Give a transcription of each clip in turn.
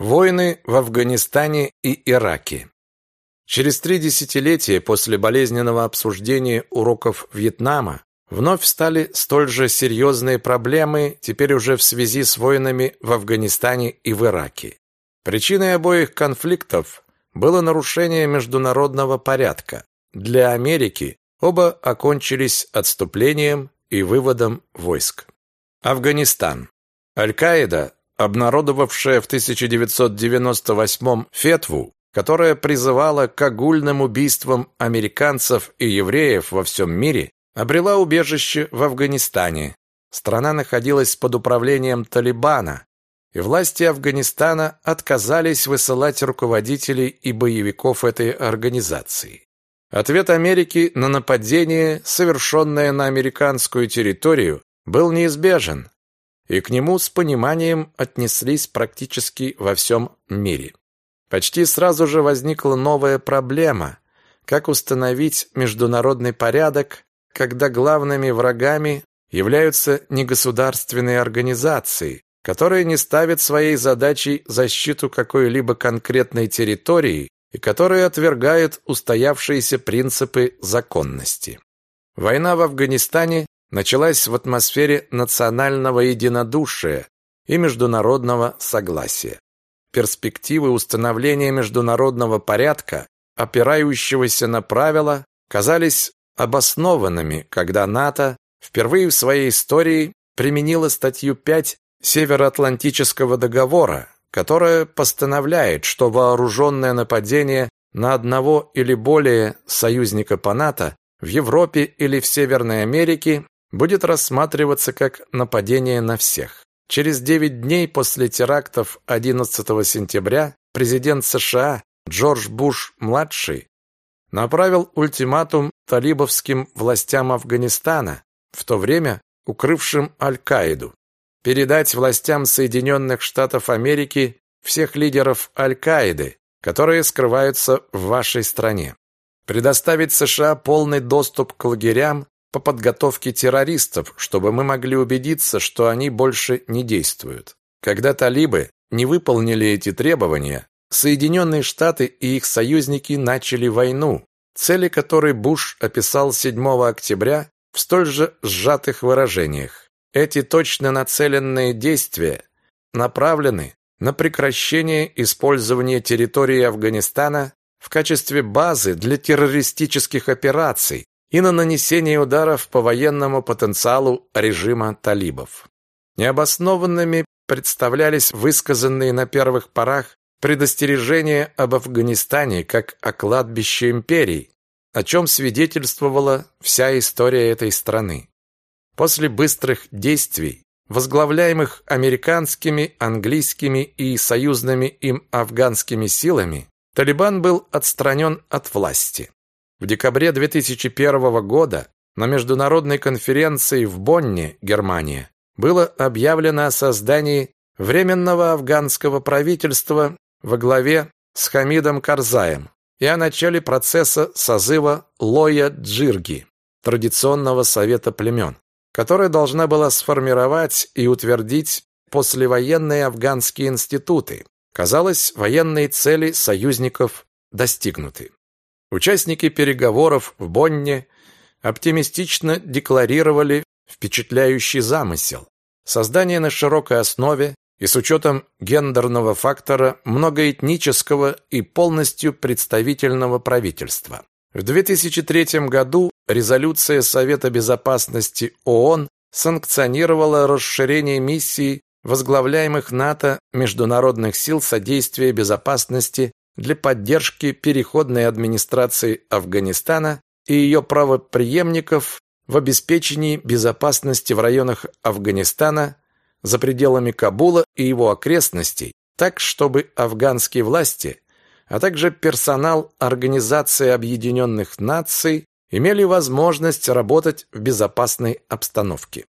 Войны в Афганистане и Ираке. Через три десятилетия после болезненного обсуждения уроков Вьетнама вновь стали столь же серьезные проблемы, теперь уже в связи с войнами в Афганистане и в Ираке. Причиной обоих конфликтов было нарушение международного порядка. Для Америки оба окончились отступлением и выводом войск. Афганистан. Аль-Каида, обнародовавшая в 1998 фетву, которая призывала к огульным убийствам американцев и евреев во всем мире, обрела убежище в Афганистане. Страна находилась под управлением Талибана, и власти Афганистана отказались высылать руководителей и боевиков этой организации. Ответ Америки на нападение, совершенное на американскую территорию, был неизбежен, и к нему с пониманием отнеслись практически во всем мире. Почти сразу же возникла новая проблема – как установить международный порядок, когда главными врагами являются негосударственные организации, которые не ставят своей задачей защиту какой-либо конкретной территории и которые отвергают устоявшиеся принципы законности. Война в Афганистане началась в атмосфере национального единодушия и международного согласия. Перспективы установления международного порядка, опирающегося на правила, казались обоснованными, когда НАТО впервые в своей истории применила статью 5 Североатлантического договора, которая постановляет, что вооруженное нападение на одного или более союзника по НАТО в Европе или в Северной Америке будет рассматриваться как нападение на всех. Через 9 дней после терактов 11 сентября президент США Джордж Буш-младший направил ультиматум талибовским властям Афганистана, в то время укрывшим Аль-Каиду, передать властям Соединенных Штатов Америки всех лидеров Аль-Каиды, которые скрываются в вашей стране, предоставить США полный доступ к лагерям по подготовке террористов, чтобы мы могли убедиться, что они больше не действуют. Когда талибы не выполнили эти требования, Соединенные Штаты и их союзники начали войну, цели которой Буш описал 7 октября в столь же сжатых выражениях. Эти точно нацеленные действия направлены на прекращение использования территории Афганистана в качестве базы для террористических операций, и на нанесение ударов по военному потенциалу режима талибов. Необоснованными представлялись высказанные на первых порах предостережения об Афганистане как о кладбище империй, о чем свидетельствовала вся история этой страны. После быстрых действий, возглавляемых американскими, английскими и союзными им афганскими силами, Талибан был отстранен от власти. В декабре 2001 года на международной конференции в Бонне, Германия, было объявлено о создании Временного афганского правительства во главе с Хамидом Карзаем и о начале процесса созыва Лоя-Джирги, традиционного совета племен, которая должна была сформировать и утвердить послевоенные афганские институты. Казалось, военные цели союзников достигнуты. Участники переговоров в Бонне оптимистично декларировали впечатляющий замысел создание на широкой основе и с учетом гендерного фактора многоэтнического и полностью представительного правительства. В 2003 году резолюция Совета безопасности ООН санкционировала расширение миссии возглавляемых НАТО международных сил содействия безопасности для поддержки переходной администрации Афганистана и ее правопреемников в обеспечении безопасности в районах Афганистана за пределами Кабула и его окрестностей, так чтобы афганские власти, а также персонал Организации Объединенных Наций имели возможность работать в безопасной обстановке.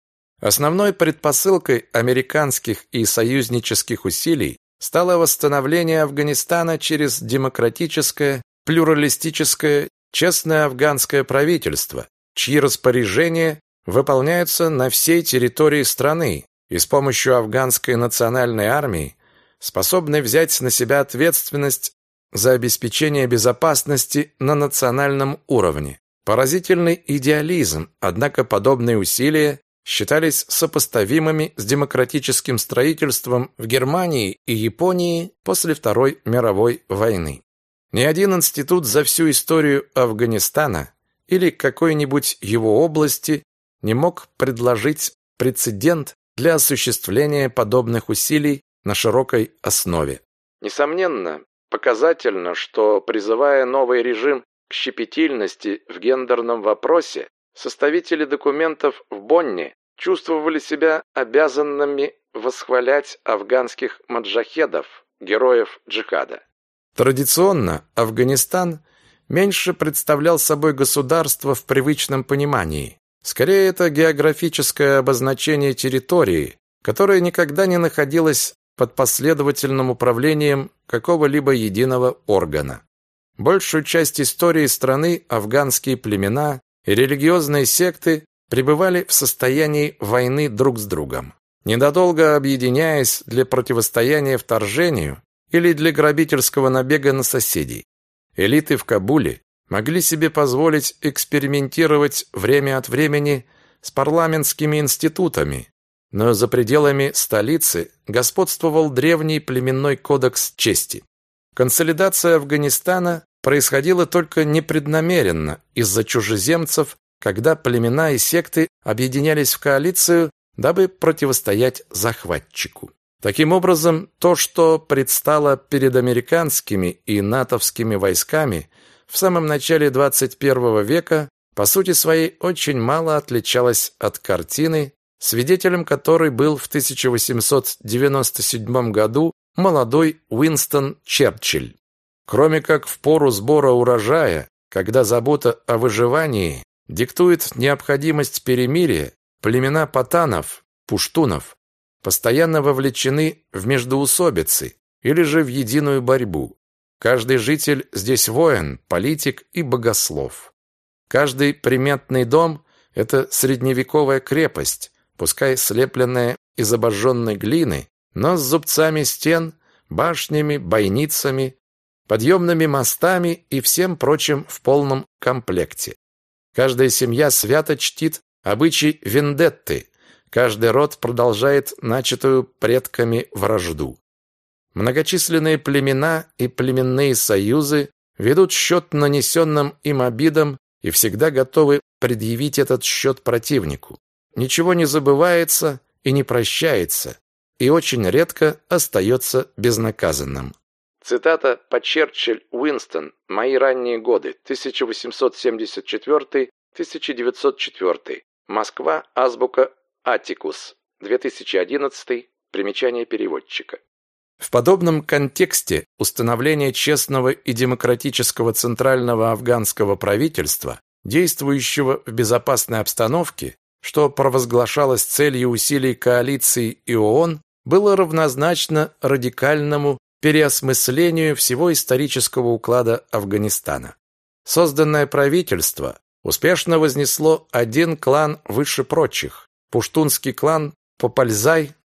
Основной предпосылкой американских и союзнических усилий стало восстановление Афганистана через демократическое, плюралистическое, честное афганское правительство, чьи распоряжения выполняются на всей территории страны и с помощью афганской национальной армии способный взять на себя ответственность за обеспечение безопасности на национальном уровне. Поразительный идеализм, однако подобные усилия считались сопоставимыми с демократическим строительством в Германии и Японии после Второй мировой войны. Ни один институт за всю историю Афганистана или какой-нибудь его области не мог предложить прецедент для осуществления подобных усилий на широкой основе. Несомненно, показательно, что призывая новый режим к щепетильности в гендерном вопросе, составители документов в Бонне чувствовали себя обязанными восхвалять афганских маджахедов, героев джихада. Традиционно Афганистан меньше представлял собой государство в привычном понимании. Скорее, это географическое обозначение территории, которая никогда не находилась под последовательным управлением какого-либо единого органа. Большую часть истории страны афганские племена религиозные секты пребывали в состоянии войны друг с другом. Недолго объединяясь для противостояния вторжению или для грабительского набега на соседей. Элиты в Кабуле могли себе позволить экспериментировать время от времени с парламентскими институтами, но за пределами столицы господствовал древний племенной кодекс чести. Консолидация Афганистана происходила только непреднамеренно из-за чужеземцев, когда племена и секты объединялись в коалицию, дабы противостоять захватчику. Таким образом, то, что предстало перед американскими и натовскими войсками в самом начале 21 века, по сути своей очень мало отличалось от картины, свидетелем которой был в 1897 году молодой Уинстон Черчилль. Кроме как в пору сбора урожая, когда забота о выживании диктует необходимость перемирия, племена патанов, пуштунов, постоянно вовлечены в междоусобицы или же в единую борьбу. Каждый житель здесь воин, политик и богослов. Каждый приметный дом – это средневековая крепость, пускай слепленная из обожженной глины, но с зубцами стен, башнями, бойницами, подъемными мостами и всем прочим в полном комплекте. Каждая семья свято чтит обычай вендетты, Каждый род продолжает начатую предками вражду. Многочисленные племена и племенные союзы ведут счет нанесенным им обидам и всегда готовы предъявить этот счет противнику. Ничего не забывается и не прощается, и очень редко остается безнаказанным. Цитата по Черчилль Уинстон «Мои ранние годы, 1874-1904. Москва. Азбука Атикус, 2011, примечание переводчика. В подобном контексте установление честного и демократического центрального афганского правительства, действующего в безопасной обстановке, что провозглашалось целью усилий коалиции и ООН, было равнозначно радикальному переосмыслению всего исторического уклада Афганистана. Созданное правительство успешно вознесло один клан выше прочих, пуштунский клан Попальзай,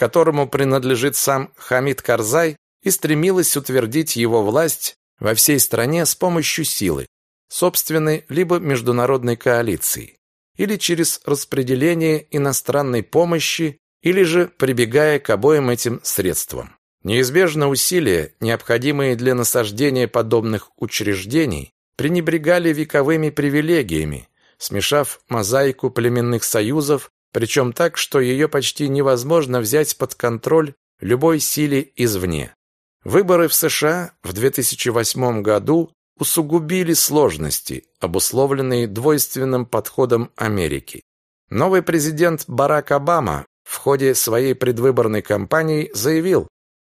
которому принадлежит сам Хамид Карзай, и стремилась утвердить его власть во всей стране с помощью силы, собственной либо международной коалиции, или через распределение иностранной помощи, или же прибегая к обоим этим средствам. Неизбежно усилия, необходимые для насаждения подобных учреждений, пренебрегали вековыми привилегиями, смешав мозаику племенных союзов причем так, что ее почти невозможно взять под контроль любой силе извне. Выборы в США в 2008 году усугубили сложности, обусловленные двойственным подходом Америки. Новый президент Барак Обама в ходе своей предвыборной кампании заявил,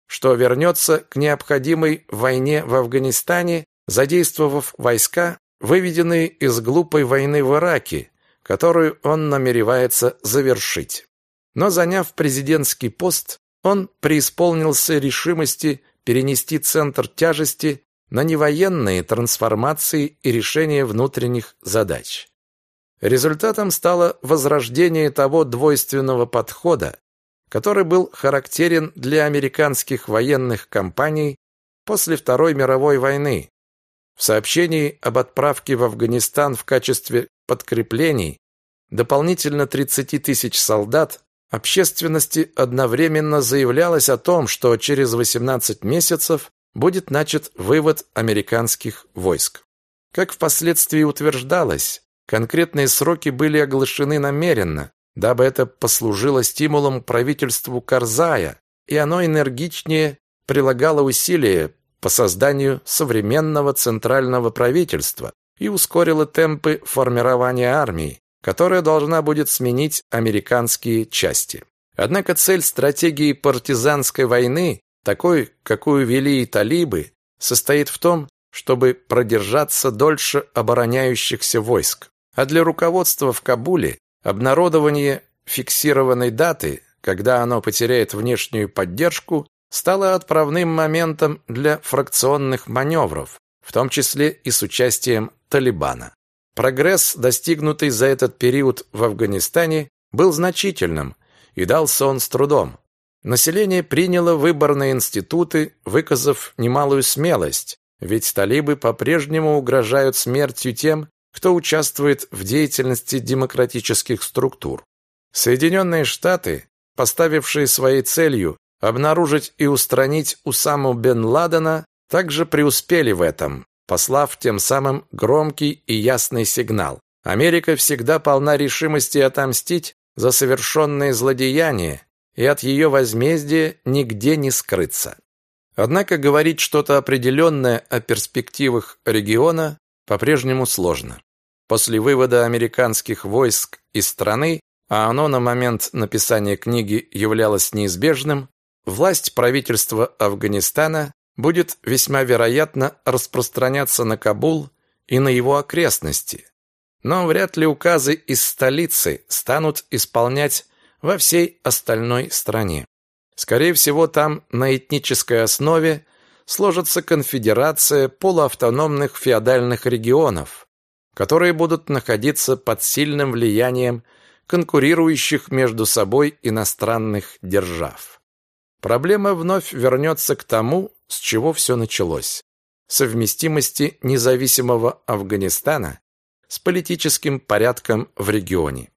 что вернется к необходимой войне в Афганистане, задействовав войска, выведенные из глупой войны в Ираке, которую он намеревается завершить. Но заняв президентский пост, он преисполнился решимости перенести центр тяжести на невоенные трансформации и решение внутренних задач. Результатом стало возрождение того двойственного подхода, который был характерен для американских военных кампаний после Второй мировой войны. В сообщении об отправке в Афганистан в качестве подкреплений дополнительно 30 тысяч солдат общественности одновременно заявлялось о том, что через 18 месяцев будет начат вывод американских войск. Как впоследствии утверждалось, конкретные сроки были оглашены намеренно, дабы это послужило стимулом правительству Карзая, и оно энергичнее прилагало усилия по созданию современного центрального правительства и ускорило темпы формирования армии, которая должна будет сменить американские части. Однако цель стратегии партизанской войны, такой, какую вели и талибы, состоит в том, чтобы продержаться дольше обороняющихся войск. А для руководства в Кабуле обнародование фиксированной даты, когда оно потеряет внешнюю поддержку, стало отправным моментом для фракционных маневров, в том числе и с участием Талибана. Прогресс, достигнутый за этот период в Афганистане, был значительным, и дался он с трудом. Население приняло выборные институты, выказав немалую смелость, ведь талибы по-прежнему угрожают смертью тем, кто участвует в деятельности демократических структур. Соединенные Штаты, поставившие своей целью обнаружить и устранить Усаму бен Ладена, также преуспели в этом, послав тем самым громкий и ясный сигнал. Америка всегда полна решимости отомстить за совершенные злодеяния, и от ее возмездия нигде не скрыться. Однако говорить что-то определенное о перспективах региона по-прежнему сложно. После вывода американских войск из страны, а оно на момент написания книги являлось неизбежным, власть правительства Афганистана будет весьма вероятно распространяться на Кабул и на его окрестности. Но вряд ли указы из столицы станут исполнять во всей остальной стране. Скорее всего, там на этнической основе сложится конфедерация полуавтономных феодальных регионов, которые будут находиться под сильным влиянием конкурирующих между собой иностранных держав. Проблема вновь вернется к тому, с чего все началось. Совместимости независимого Афганистана с политическим порядком в регионе.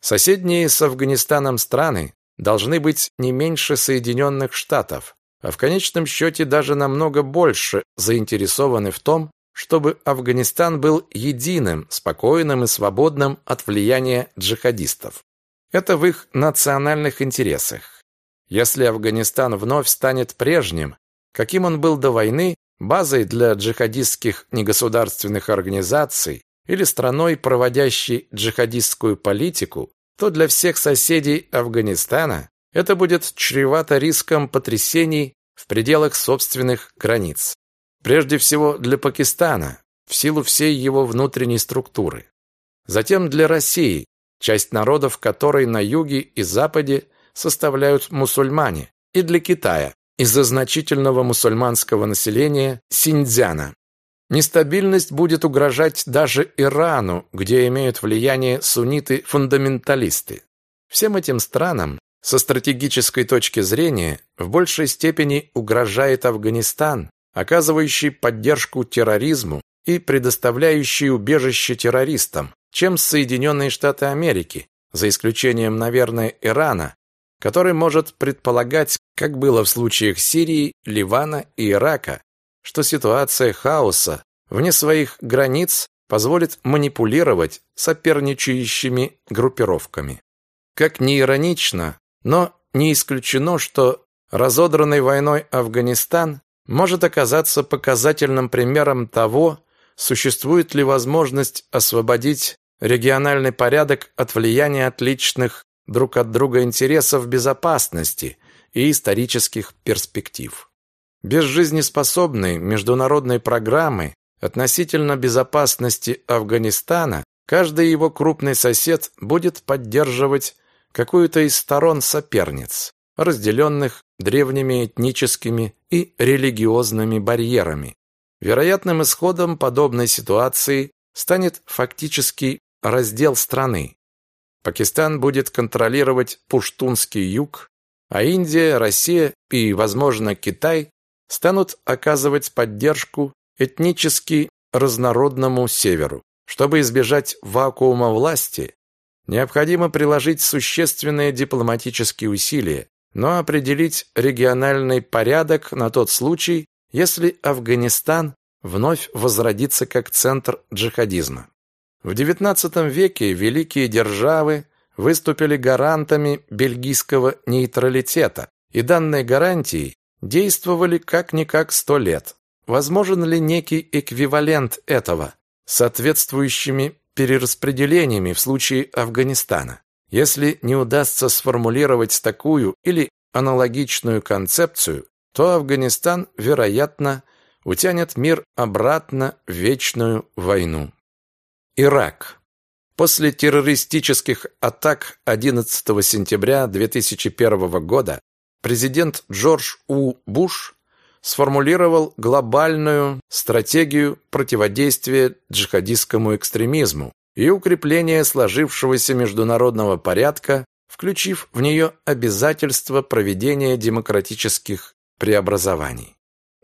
Соседние с Афганистаном страны должны быть не меньше Соединенных Штатов, а в конечном счете даже намного больше заинтересованы в том, чтобы Афганистан был единым, спокойным и свободным от влияния джихадистов. Это в их национальных интересах. Если Афганистан вновь станет прежним, каким он был до войны, базой для джихадистских негосударственных организаций или страной, проводящей джихадистскую политику, то для всех соседей Афганистана это будет чревато риском потрясений в пределах собственных границ. Прежде всего для Пакистана, в силу всей его внутренней структуры. Затем для России, часть народов которой на юге и западе составляют мусульмане, и для Китая, из-за значительного мусульманского населения Синьцзяна. Нестабильность будет угрожать даже Ирану, где имеют влияние сунниты-фундаменталисты. Всем этим странам со стратегической точки зрения в большей степени угрожает Афганистан, оказывающий поддержку терроризму и предоставляющий убежище террористам, чем Соединенные Штаты Америки, за исключением, наверное, Ирана, который может предполагать, как было в случаях Сирии, Ливана и Ирака, что ситуация хаоса вне своих границ позволит манипулировать соперничающими группировками. Как ни иронично, но не исключено, что разодранный войной Афганистан может оказаться показательным примером того, существует ли возможность освободить региональный порядок от влияния отличных друг от друга интересов безопасности и исторических перспектив. Без жизнеспособной международной программы относительно безопасности Афганистана каждый его крупный сосед будет поддерживать какую-то из сторон соперниц, разделенных древними этническими и религиозными барьерами. Вероятным исходом подобной ситуации станет фактический раздел страны, Пакистан будет контролировать Пуштунский юг, а Индия, Россия и, возможно, Китай станут оказывать поддержку этнически разнородному северу. Чтобы избежать вакуума власти, необходимо приложить существенные дипломатические усилия, но определить региональный порядок на тот случай, если Афганистан вновь возродится как центр джихадизма. В XIX веке великие державы выступили гарантами бельгийского нейтралитета, и данные гарантии действовали как-никак сто лет. Возможен ли некий эквивалент этого, соответствующими перераспределениями в случае Афганистана? Если не удастся сформулировать такую или аналогичную концепцию, то Афганистан, вероятно, утянет мир обратно в вечную войну. Ирак. После террористических атак 11 сентября 2001 года президент Джордж У. Буш сформулировал глобальную стратегию противодействия джихадистскому экстремизму и укрепления сложившегося международного порядка, включив в нее обязательство проведения демократических преобразований.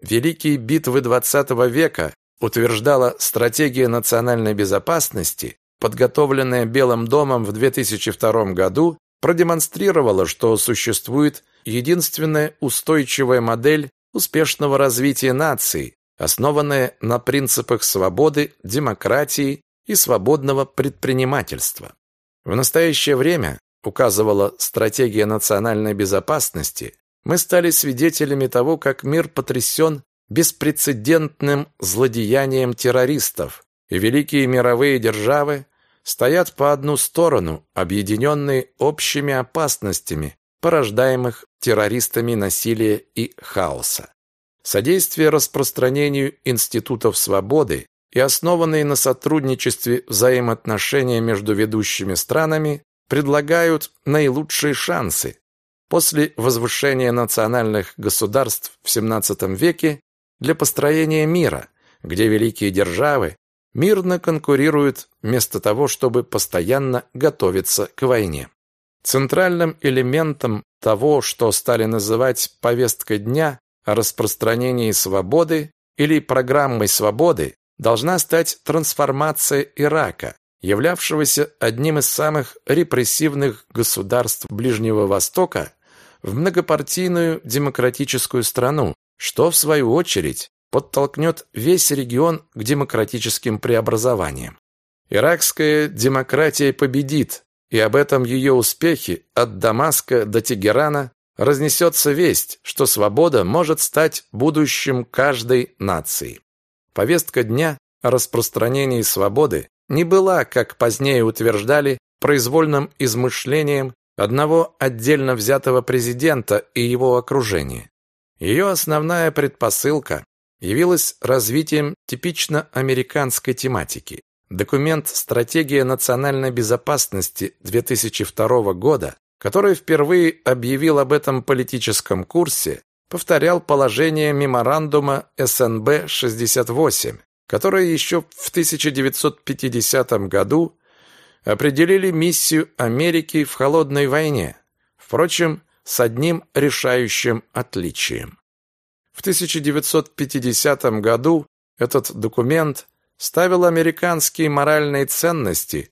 Великие битвы XX века утверждала стратегия национальной безопасности, подготовленная Белым домом в 2002 году, продемонстрировала, что существует единственная устойчивая модель успешного развития нации, основанная на принципах свободы, демократии и свободного предпринимательства. В настоящее время, указывала стратегия национальной безопасности, мы стали свидетелями того, как мир потрясен беспрецедентным злодеянием террористов, и великие мировые державы стоят по одну сторону, объединенные общими опасностями, порождаемых террористами насилия и хаоса. Содействие распространению институтов свободы и основанные на сотрудничестве взаимоотношения между ведущими странами предлагают наилучшие шансы. После возвышения национальных государств в XVII веке для построения мира, где великие державы мирно конкурируют вместо того, чтобы постоянно готовиться к войне. Центральным элементом того, что стали называть повесткой дня о распространении свободы или программой свободы, должна стать трансформация Ирака, являвшегося одним из самых репрессивных государств Ближнего Востока, в многопартийную демократическую страну, что, в свою очередь, подтолкнет весь регион к демократическим преобразованиям. Иракская демократия победит, и об этом ее успехе от Дамаска до Тегерана разнесется весть, что свобода может стать будущим каждой нации. Повестка дня о распространении свободы не была, как позднее утверждали, произвольным измышлением одного отдельно взятого президента и его окружения. Ее основная предпосылка явилась развитием типично американской тематики. Документ «Стратегия национальной безопасности 2002 года», который впервые объявил об этом политическом курсе, повторял положение меморандума СНБ-68, которые еще в 1950 году определили миссию Америки в холодной войне. Впрочем, с одним решающим отличием. В 1950 году этот документ ставил американские моральные ценности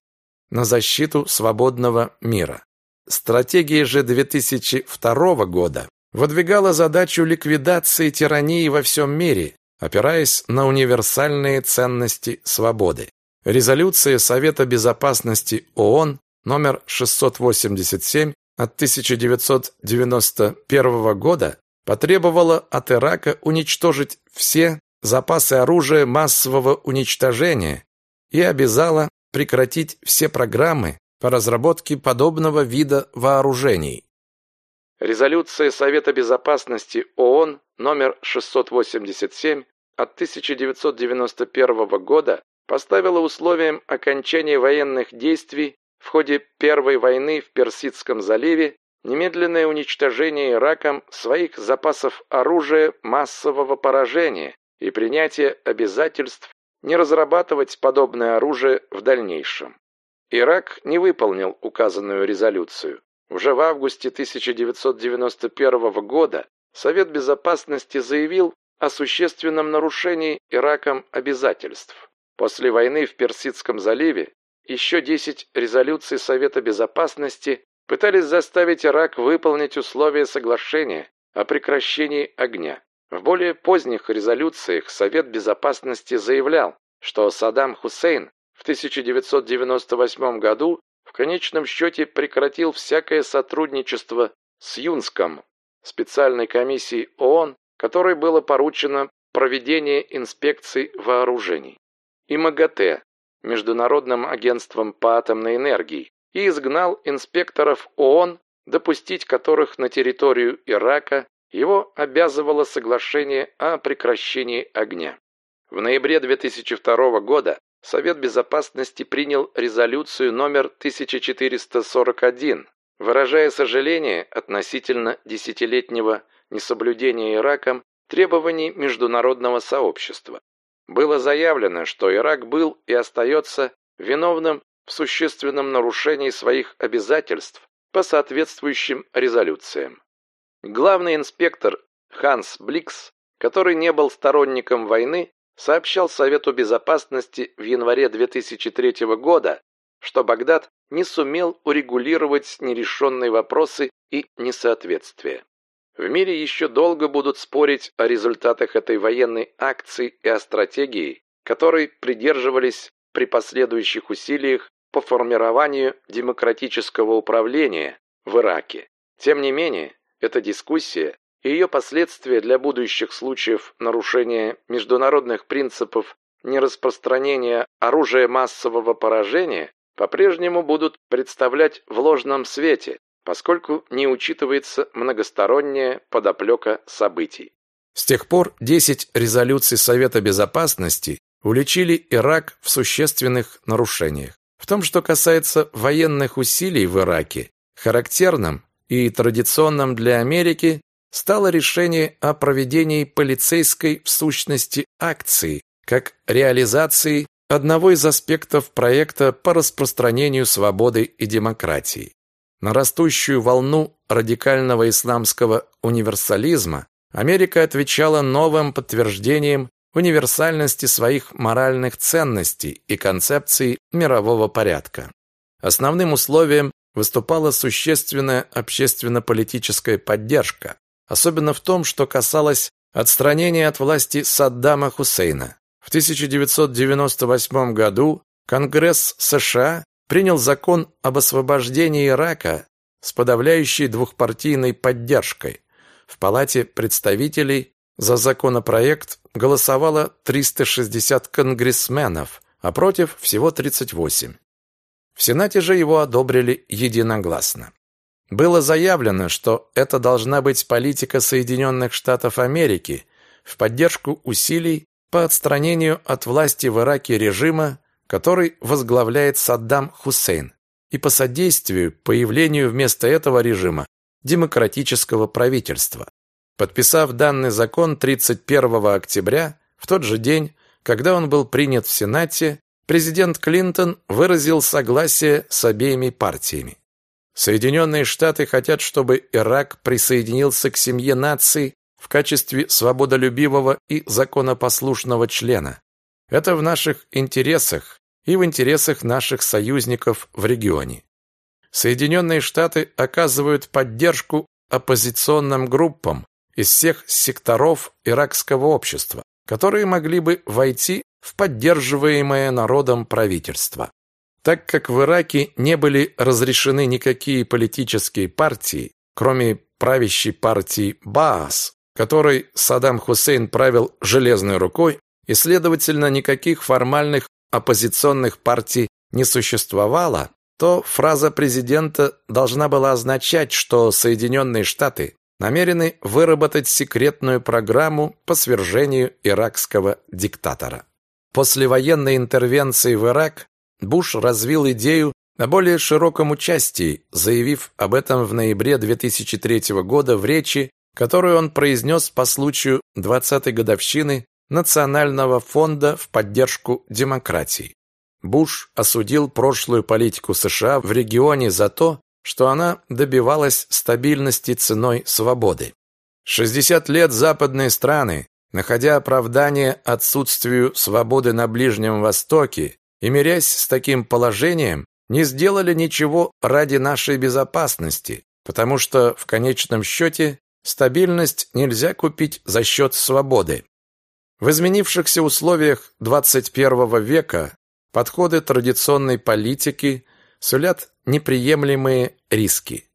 на защиту свободного мира. Стратегия же 2002 года выдвигала задачу ликвидации тирании во всем мире, опираясь на универсальные ценности свободы. Резолюция Совета безопасности ООН номер 687 от 1991 года потребовала от Ирака уничтожить все запасы оружия массового уничтожения и обязала прекратить все программы по разработке подобного вида вооружений. Резолюция Совета безопасности ООН номер 687 от 1991 года поставила условием окончания военных действий в ходе Первой войны в Персидском заливе немедленное уничтожение Ираком своих запасов оружия массового поражения и принятие обязательств не разрабатывать подобное оружие в дальнейшем. Ирак не выполнил указанную резолюцию. Уже в августе 1991 года Совет Безопасности заявил о существенном нарушении Ираком обязательств. После войны в Персидском заливе еще 10 резолюций Совета Безопасности пытались заставить Ирак выполнить условия соглашения о прекращении огня. В более поздних резолюциях Совет Безопасности заявлял, что Саддам Хусейн в 1998 году конечном счете прекратил всякое сотрудничество с Юнском, специальной комиссией ООН, которой было поручено проведение инспекций вооружений, и МАГАТЭ, Международным агентством по атомной энергии, и изгнал инспекторов ООН, допустить которых на территорию Ирака его обязывало соглашение о прекращении огня. В ноябре 2002 года Совет Безопасности принял резолюцию номер 1441, выражая сожаление относительно десятилетнего несоблюдения Ираком требований международного сообщества. Было заявлено, что Ирак был и остается виновным в существенном нарушении своих обязательств по соответствующим резолюциям. Главный инспектор Ханс Бликс, который не был сторонником войны, сообщал Совету Безопасности в январе 2003 года, что Багдад не сумел урегулировать нерешенные вопросы и несоответствия. В мире еще долго будут спорить о результатах этой военной акции и о стратегии, которой придерживались при последующих усилиях по формированию демократического управления в Ираке. Тем не менее, эта дискуссия и ее последствия для будущих случаев нарушения международных принципов нераспространения оружия массового поражения по-прежнему будут представлять в ложном свете, поскольку не учитывается многосторонняя подоплека событий. С тех пор 10 резолюций Совета Безопасности уличили Ирак в существенных нарушениях. В том, что касается военных усилий в Ираке, характерным и традиционным для Америки стало решение о проведении полицейской в сущности акции как реализации одного из аспектов проекта по распространению свободы и демократии. На растущую волну радикального исламского универсализма Америка отвечала новым подтверждением универсальности своих моральных ценностей и концепции мирового порядка. Основным условием выступала существенная общественно-политическая поддержка, особенно в том, что касалось отстранения от власти Саддама Хусейна. В 1998 году Конгресс США принял закон об освобождении Ирака с подавляющей двухпартийной поддержкой. В Палате представителей за законопроект голосовало 360 конгрессменов, а против всего 38. В Сенате же его одобрили единогласно. Было заявлено, что это должна быть политика Соединенных Штатов Америки в поддержку усилий по отстранению от власти в Ираке режима, который возглавляет Саддам Хусейн, и по содействию появлению вместо этого режима демократического правительства. Подписав данный закон 31 октября, в тот же день, когда он был принят в Сенате, президент Клинтон выразил согласие с обеими партиями. Соединенные Штаты хотят, чтобы Ирак присоединился к семье наций в качестве свободолюбивого и законопослушного члена. Это в наших интересах и в интересах наших союзников в регионе. Соединенные Штаты оказывают поддержку оппозиционным группам из всех секторов иракского общества, которые могли бы войти в поддерживаемое народом правительство. Так как в Ираке не были разрешены никакие политические партии, кроме правящей партии Баас, которой Саддам Хусейн правил железной рукой, и, следовательно, никаких формальных оппозиционных партий не существовало, то фраза президента должна была означать, что Соединенные Штаты намерены выработать секретную программу по свержению иракского диктатора. После военной интервенции в Ирак Буш развил идею о более широком участии, заявив об этом в ноябре 2003 года в речи, которую он произнес по случаю 20-й годовщины Национального фонда в поддержку демократии. Буш осудил прошлую политику США в регионе за то, что она добивалась стабильности ценой свободы. 60 лет западные страны, находя оправдание отсутствию свободы на Ближнем Востоке и мирясь с таким положением, не сделали ничего ради нашей безопасности, потому что в конечном счете стабильность нельзя купить за счет свободы. В изменившихся условиях 21 века подходы традиционной политики сулят неприемлемые риски.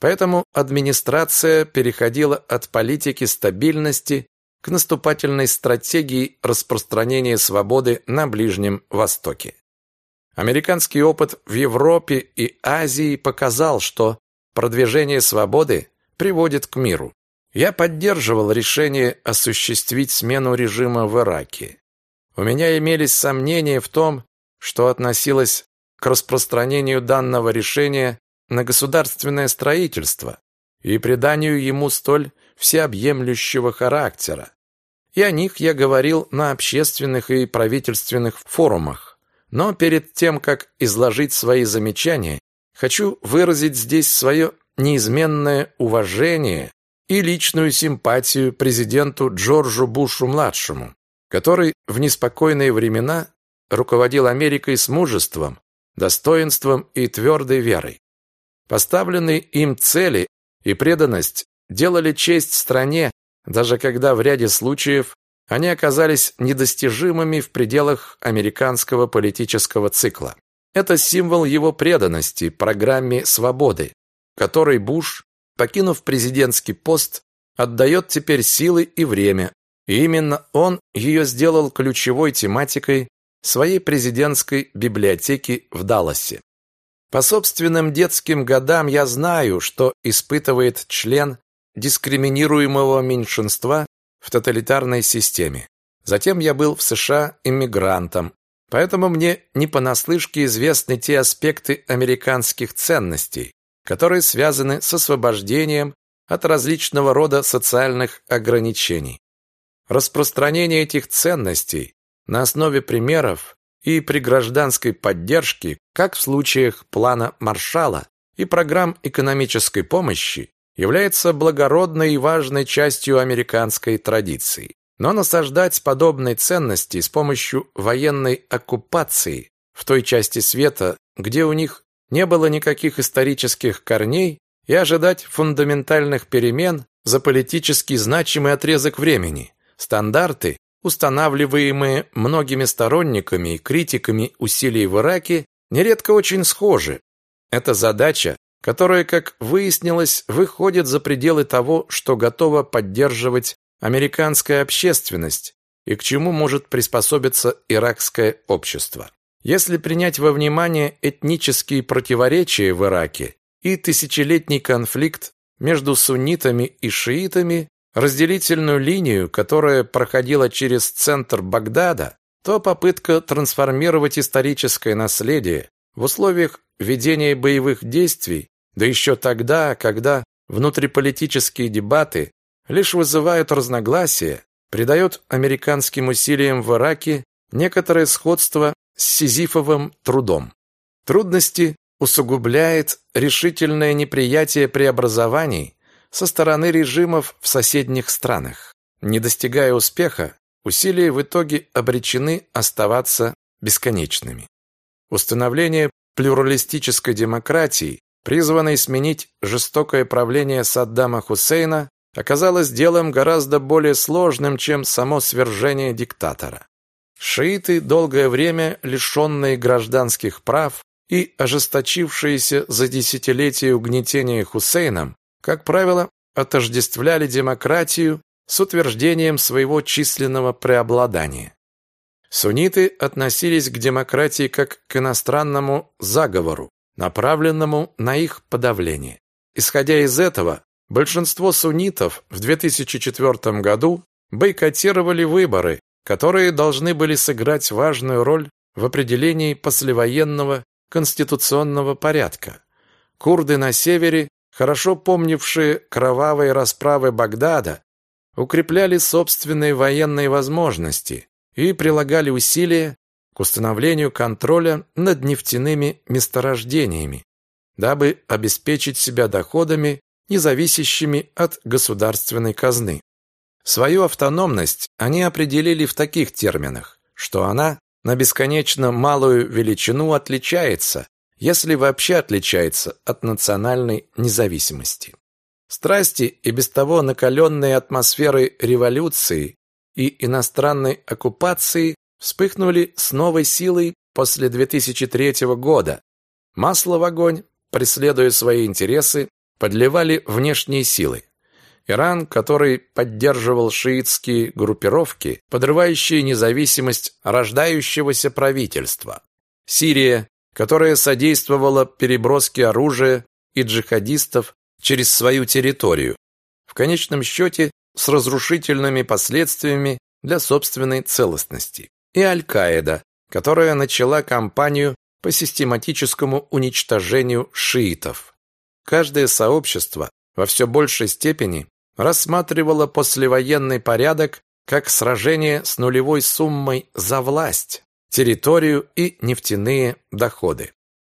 Поэтому администрация переходила от политики стабильности к наступательной стратегии распространения свободы на Ближнем Востоке. Американский опыт в Европе и Азии показал, что продвижение свободы приводит к миру. Я поддерживал решение осуществить смену режима в Ираке. У меня имелись сомнения в том, что относилось к распространению данного решения на государственное строительство и приданию ему столь всеобъемлющего характера. И о них я говорил на общественных и правительственных форумах. Но перед тем, как изложить свои замечания, хочу выразить здесь свое неизменное уважение и личную симпатию президенту Джорджу Бушу-младшему, который в неспокойные времена руководил Америкой с мужеством, достоинством и твердой верой. Поставленные им цели и преданность делали честь стране, даже когда в ряде случаев они оказались недостижимыми в пределах американского политического цикла. Это символ его преданности программе свободы, которой Буш покинув президентский пост, отдает теперь силы и время. И именно он ее сделал ключевой тематикой своей президентской библиотеки в Далласе. По собственным детским годам я знаю, что испытывает член дискриминируемого меньшинства в тоталитарной системе. Затем я был в США иммигрантом, поэтому мне не понаслышке известны те аспекты американских ценностей, которые связаны с освобождением от различного рода социальных ограничений. Распространение этих ценностей на основе примеров и при гражданской поддержке, как в случаях плана Маршалла и программ экономической помощи, является благородной и важной частью американской традиции. Но насаждать подобные ценности с помощью военной оккупации в той части света, где у них не было никаких исторических корней и ожидать фундаментальных перемен за политически значимый отрезок времени. Стандарты, устанавливаемые многими сторонниками и критиками усилий в Ираке, нередко очень схожи. Это задача, которая, как выяснилось, выходит за пределы того, что готова поддерживать американская общественность и к чему может приспособиться иракское общество. Если принять во внимание этнические противоречия в Ираке и тысячелетний конфликт между суннитами и шиитами, разделительную линию, которая проходила через центр Багдада, то попытка трансформировать историческое наследие в условиях ведения боевых действий, да еще тогда, когда внутриполитические дебаты лишь вызывают разногласия, придает американским усилиям в Ираке некоторое сходство с сизифовым трудом. Трудности усугубляет решительное неприятие преобразований со стороны режимов в соседних странах. Не достигая успеха, усилия в итоге обречены оставаться бесконечными. Установление плюралистической демократии, призванной сменить жестокое правление Саддама Хусейна, оказалось делом гораздо более сложным, чем само свержение диктатора. Шииты, долгое время лишенные гражданских прав и ожесточившиеся за десятилетия угнетения Хусейном, как правило, отождествляли демократию с утверждением своего численного преобладания. Сунниты относились к демократии как к иностранному заговору, направленному на их подавление. Исходя из этого, большинство суннитов в 2004 году бойкотировали выборы которые должны были сыграть важную роль в определении послевоенного конституционного порядка. Курды на севере, хорошо помнившие кровавые расправы Багдада, укрепляли собственные военные возможности и прилагали усилия к установлению контроля над нефтяными месторождениями. дабы обеспечить себя доходами, не зависящими от государственной казны. Свою автономность они определили в таких терминах, что она на бесконечно малую величину отличается, если вообще отличается от национальной независимости. Страсти и без того накаленные атмосферой революции и иностранной оккупации вспыхнули с новой силой после 2003 года. Масло в огонь, преследуя свои интересы, подливали внешние силы. Иран, который поддерживал шиитские группировки, подрывающие независимость рождающегося правительства. Сирия, которая содействовала переброске оружия и джихадистов через свою территорию, в конечном счете с разрушительными последствиями для собственной целостности. И Аль-Каида, которая начала кампанию по систематическому уничтожению шиитов. Каждое сообщество во все большей степени рассматривало послевоенный порядок как сражение с нулевой суммой за власть, территорию и нефтяные доходы.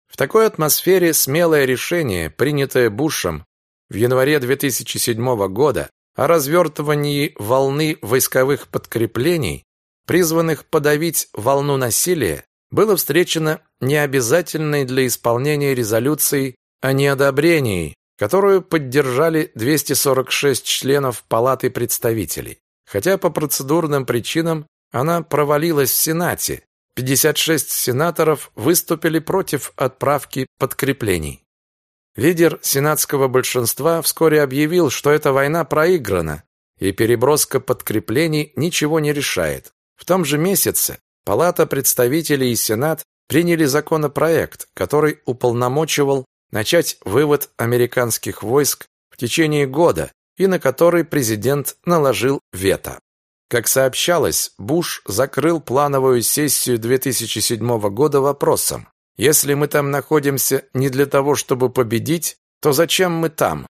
В такой атмосфере смелое решение, принятое Бушем в январе 2007 года о развертывании волны войсковых подкреплений, призванных подавить волну насилия, было встречено необязательной для исполнения резолюцией о неодобрении, которую поддержали 246 членов Палаты представителей. Хотя по процедурным причинам она провалилась в Сенате, 56 сенаторов выступили против отправки подкреплений. Лидер сенатского большинства вскоре объявил, что эта война проиграна, и переброска подкреплений ничего не решает. В том же месяце Палата представителей и Сенат приняли законопроект, который уполномочивал начать вывод американских войск в течение года и на который президент наложил вето. Как сообщалось, Буш закрыл плановую сессию 2007 года вопросом: если мы там находимся не для того, чтобы победить, то зачем мы там?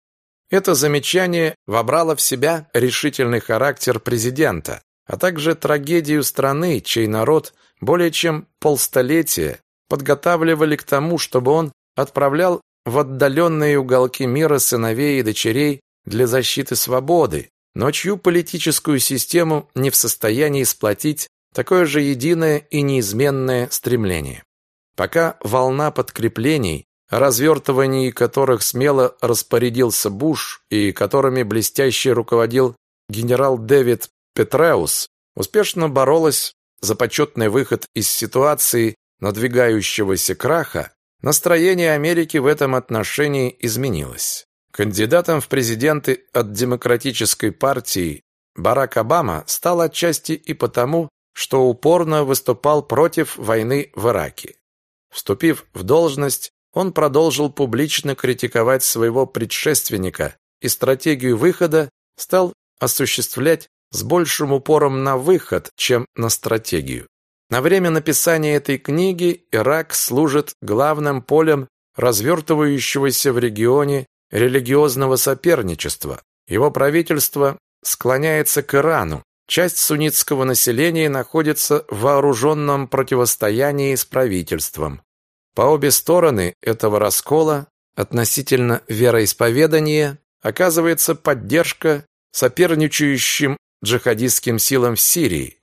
Это замечание вобрало в себя решительный характер президента, а также трагедию страны, чей народ более чем полстолетия подготавливали к тому, чтобы он отправлял в отдаленные уголки мира сыновей и дочерей для защиты свободы, но чью политическую систему не в состоянии сплотить такое же единое и неизменное стремление. Пока волна подкреплений, о развертывании которых смело распорядился Буш и которыми блестяще руководил генерал Дэвид Петреус, успешно боролась за почетный выход из ситуации надвигающегося краха, настроение Америки в этом отношении изменилось. Кандидатом в президенты от Демократической партии Барак Обама стал отчасти и потому, что упорно выступал против войны в Ираке. Вступив в должность, он продолжил публично критиковать своего предшественника и стратегию выхода стал осуществлять с большим упором на выход, чем на стратегию. На время написания этой книги Ирак служит главным полем развертывающегося в регионе религиозного соперничества. Его правительство склоняется к Ирану. Часть суннитского населения находится в вооруженном противостоянии с правительством. По обе стороны этого раскола относительно вероисповедания оказывается поддержка соперничающим джихадистским силам в Сирии,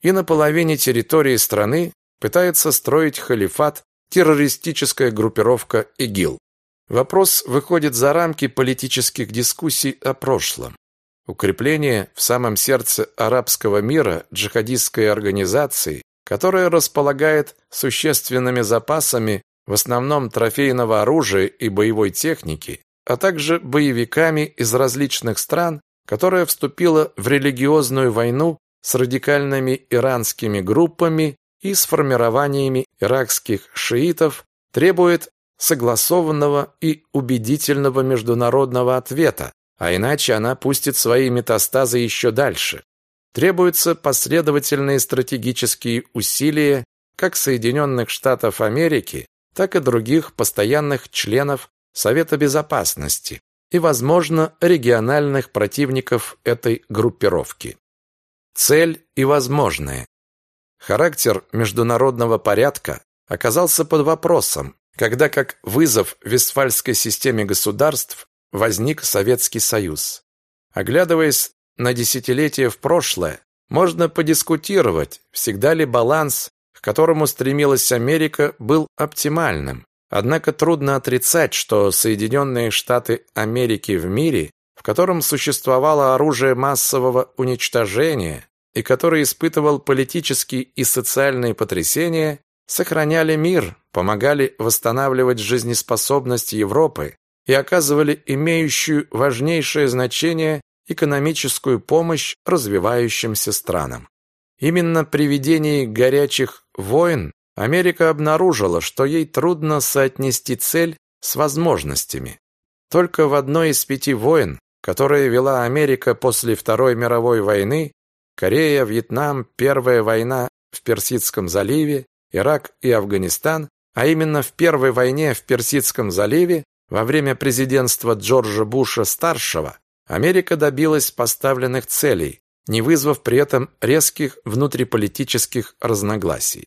и на половине территории страны пытается строить халифат террористическая группировка ИГИЛ. Вопрос выходит за рамки политических дискуссий о прошлом. Укрепление в самом сердце арабского мира джихадистской организации, которая располагает существенными запасами в основном трофейного оружия и боевой техники, а также боевиками из различных стран, которая вступила в религиозную войну с радикальными иранскими группами и с формированиями иракских шиитов, требует согласованного и убедительного международного ответа, а иначе она пустит свои метастазы еще дальше. Требуются последовательные стратегические усилия как Соединенных Штатов Америки, так и других постоянных членов Совета Безопасности и, возможно, региональных противников этой группировки. Цель и возможное. Характер международного порядка оказался под вопросом, когда как вызов Вестфальской системе государств возник Советский Союз. Оглядываясь на десятилетия в прошлое, можно подискутировать, всегда ли баланс, к которому стремилась Америка, был оптимальным. Однако трудно отрицать, что Соединенные Штаты Америки в мире, в котором существовало оружие массового уничтожения и который испытывал политические и социальные потрясения, сохраняли мир, помогали восстанавливать жизнеспособность Европы и оказывали имеющую важнейшее значение экономическую помощь развивающимся странам. Именно при ведении горячих войн Америка обнаружила, что ей трудно соотнести цель с возможностями. Только в одной из пяти войн, которые вела Америка после Второй мировой войны, Корея, Вьетнам, Первая война в Персидском заливе, Ирак и Афганистан, а именно в Первой войне в Персидском заливе во время президентства Джорджа Буша-старшего Америка добилась поставленных целей, не вызвав при этом резких внутриполитических разногласий.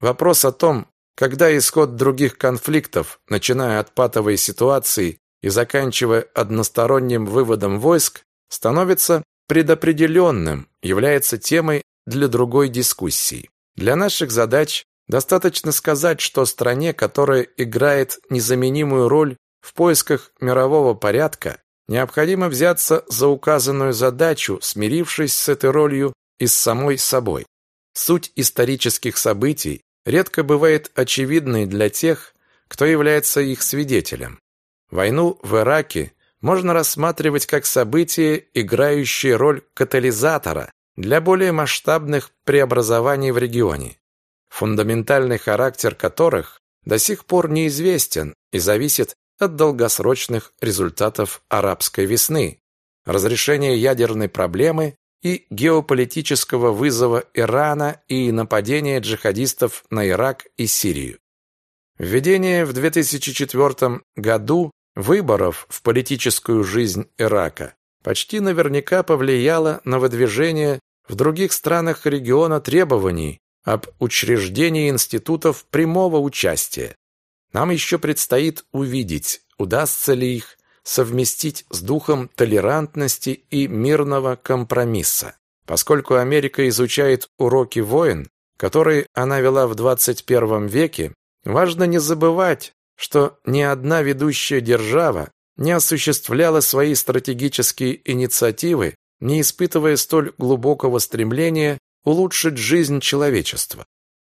Вопрос о том, когда исход других конфликтов, начиная от патовой ситуации и заканчивая односторонним выводом войск, становится предопределенным, является темой для другой дискуссии. Для наших задач достаточно сказать, что стране, которая играет незаменимую роль в поисках мирового порядка, необходимо взяться за указанную задачу, смирившись с этой ролью и с самой собой. Суть исторических событий редко бывает очевидной для тех, кто является их свидетелем. Войну в Ираке можно рассматривать как событие, играющее роль катализатора для более масштабных преобразований в регионе, фундаментальный характер которых до сих пор неизвестен и зависит от долгосрочных результатов арабской весны, разрешения ядерной проблемы и геополитического вызова Ирана и нападения джихадистов на Ирак и Сирию. Введение в 2004 году выборов в политическую жизнь Ирака почти наверняка повлияло на выдвижение в других странах региона требований об учреждении институтов прямого участия. Нам еще предстоит увидеть, удастся ли их совместить с духом толерантности и мирного компромисса. Поскольку Америка изучает уроки войн, которые она вела в 21 веке, важно не забывать, что ни одна ведущая держава не осуществляла свои стратегические инициативы, не испытывая столь глубокого стремления улучшить жизнь человечества.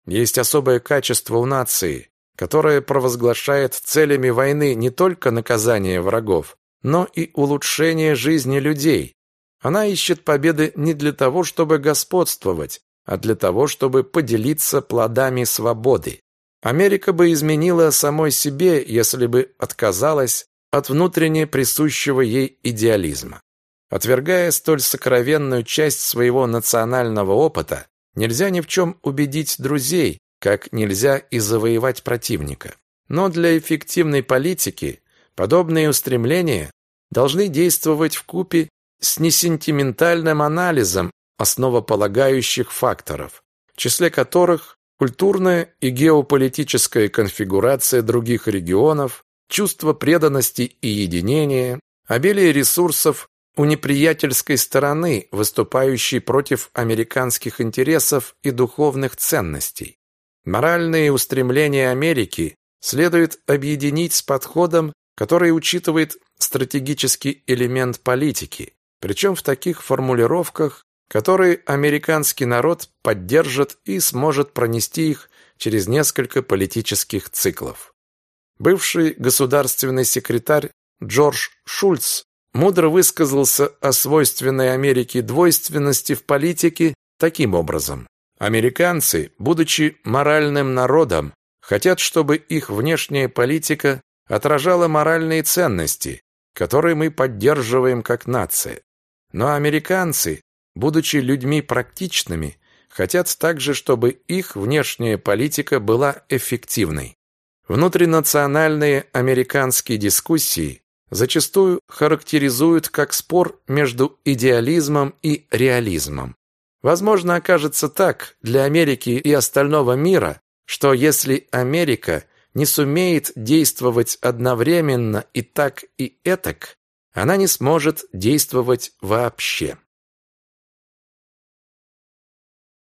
Есть особое качество у нации, которая провозглашает целями войны не только наказание врагов, но и улучшение жизни людей. Она ищет победы не для того, чтобы господствовать, а для того, чтобы поделиться плодами свободы. Америка бы изменила самой себе, если бы отказалась от внутренне присущего ей идеализма. Отвергая столь сокровенную часть своего национального опыта, нельзя ни в чем убедить друзей, как нельзя и завоевать противника. Но для эффективной политики подобные устремления должны действовать в купе с несентиментальным анализом основополагающих факторов, в числе которых культурная и геополитическая конфигурация других регионов, чувство преданности и единения, обилие ресурсов у неприятельской стороны, выступающей против американских интересов и духовных ценностей. Моральные устремления Америки следует объединить с подходом, который учитывает стратегический элемент политики, причем в таких формулировках, которые американский народ поддержит и сможет пронести их через несколько политических циклов. Бывший государственный секретарь Джордж Шульц мудро высказался о свойственной Америке двойственности в политике таким образом. Американцы, будучи моральным народом, хотят, чтобы их внешняя политика отражала моральные ценности, которые мы поддерживаем как нация. Но американцы, будучи людьми практичными, хотят также, чтобы их внешняя политика была эффективной. Внутринациональные американские дискуссии зачастую характеризуют как спор между идеализмом и реализмом. Возможно, окажется так для Америки и остального мира, что если Америка не сумеет действовать одновременно и так, и этак, она не сможет действовать вообще.